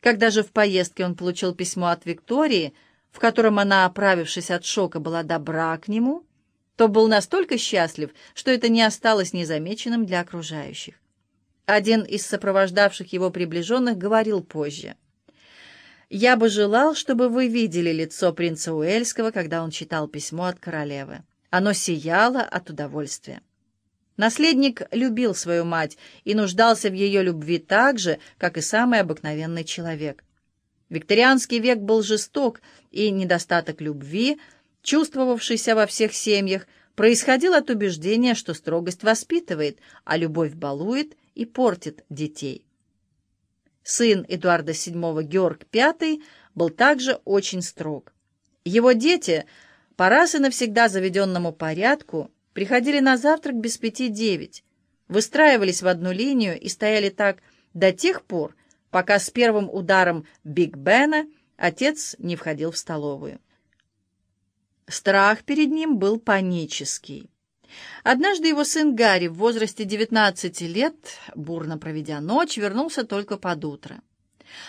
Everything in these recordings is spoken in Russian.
Когда же в поездке он получил письмо от Виктории, в котором она, оправившись от шока, была добра к нему, то был настолько счастлив, что это не осталось незамеченным для окружающих. Один из сопровождавших его приближенных говорил позже. «Я бы желал, чтобы вы видели лицо принца Уэльского, когда он читал письмо от королевы. Оно сияло от удовольствия. Наследник любил свою мать и нуждался в ее любви так же, как и самый обыкновенный человек. Викторианский век был жесток, и недостаток любви, чувствовавшийся во всех семьях, происходил от убеждения, что строгость воспитывает, а любовь балует и портит детей. Сын Эдуарда VII Георг V был также очень строг. Его дети, по раз и навсегда заведенному порядку, приходили на завтрак без пяти девять, выстраивались в одну линию и стояли так до тех пор, пока с первым ударом Биг Бена отец не входил в столовую. Страх перед ним был панический. Однажды его сын Гарри в возрасте 19 лет, бурно проведя ночь, вернулся только под утро.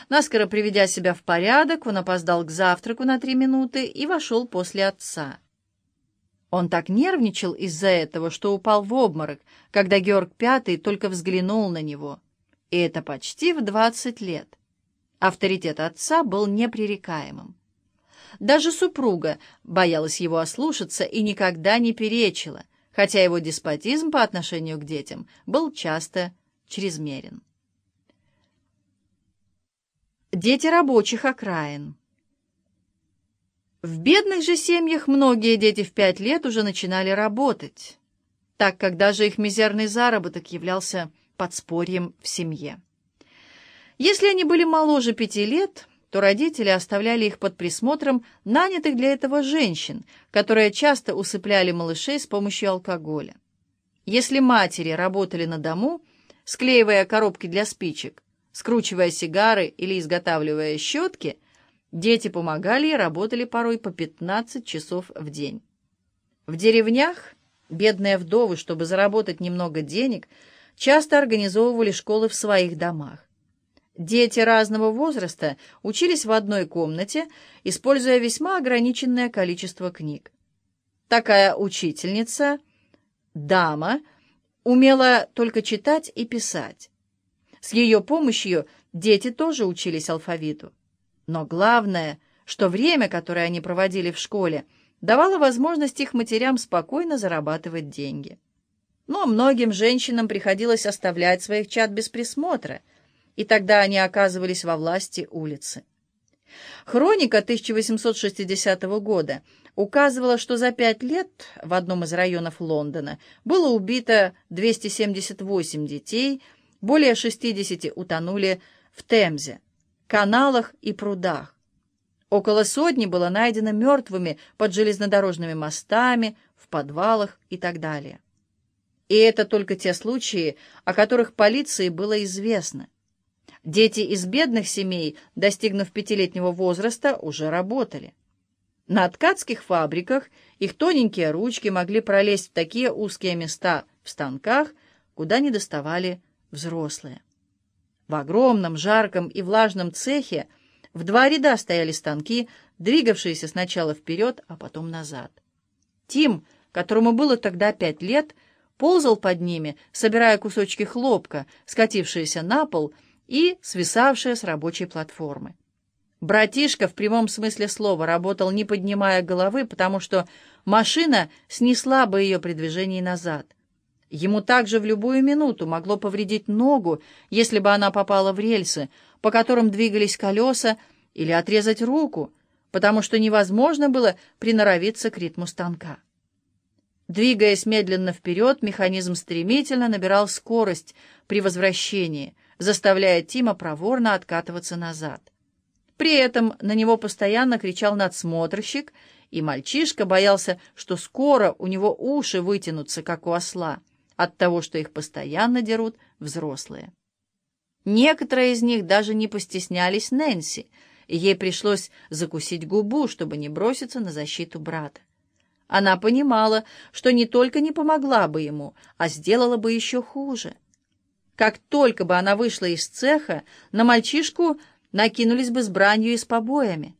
Наскоро приведя себя в порядок, он опоздал к завтраку на три минуты и вошел после отца. Он так нервничал из-за этого, что упал в обморок, когда Георг Пятый только взглянул на него. И это почти в двадцать лет. Авторитет отца был непререкаемым. Даже супруга боялась его ослушаться и никогда не перечила, хотя его деспотизм по отношению к детям был часто чрезмерен. Дети рабочих окраин в бедных же семьях многие дети в пять лет уже начинали работать, так как даже их мизерный заработок являлся подспорьем в семье. Если они были моложе пяти лет, то родители оставляли их под присмотром нанятых для этого женщин, которые часто усыпляли малышей с помощью алкоголя. Если матери работали на дому, склеивая коробки для спичек, скручивая сигары или изготавливая щетки – Дети помогали и работали порой по 15 часов в день. В деревнях бедные вдовы, чтобы заработать немного денег, часто организовывали школы в своих домах. Дети разного возраста учились в одной комнате, используя весьма ограниченное количество книг. Такая учительница, дама, умела только читать и писать. С ее помощью дети тоже учились алфавиту. Но главное, что время, которое они проводили в школе, давало возможность их матерям спокойно зарабатывать деньги. Но многим женщинам приходилось оставлять своих чад без присмотра, и тогда они оказывались во власти улицы. Хроника 1860 года указывала, что за пять лет в одном из районов Лондона было убито 278 детей, более 60 утонули в Темзе каналах и прудах. Около сотни было найдено мертвыми под железнодорожными мостами, в подвалах и так далее. И это только те случаи, о которых полиции было известно. Дети из бедных семей, достигнув пятилетнего возраста, уже работали. На ткацких фабриках их тоненькие ручки могли пролезть в такие узкие места в станках, куда не доставали взрослые. В огромном, жарком и влажном цехе в два ряда стояли станки, двигавшиеся сначала вперед, а потом назад. Тим, которому было тогда пять лет, ползал под ними, собирая кусочки хлопка, скатившиеся на пол и свисавшие с рабочей платформы. Братишка в прямом смысле слова работал, не поднимая головы, потому что машина снесла бы ее при движении назад. Ему также в любую минуту могло повредить ногу, если бы она попала в рельсы, по которым двигались колеса, или отрезать руку, потому что невозможно было приноровиться к ритму станка. Двигаясь медленно вперед, механизм стремительно набирал скорость при возвращении, заставляя Тима проворно откатываться назад. При этом на него постоянно кричал надсмотрщик, и мальчишка боялся, что скоро у него уши вытянутся, как у осла от того, что их постоянно дерут взрослые. Некоторые из них даже не постеснялись Нэнси, и ей пришлось закусить губу, чтобы не броситься на защиту брата. Она понимала, что не только не помогла бы ему, а сделала бы еще хуже. Как только бы она вышла из цеха, на мальчишку накинулись бы с бранью и с побоями.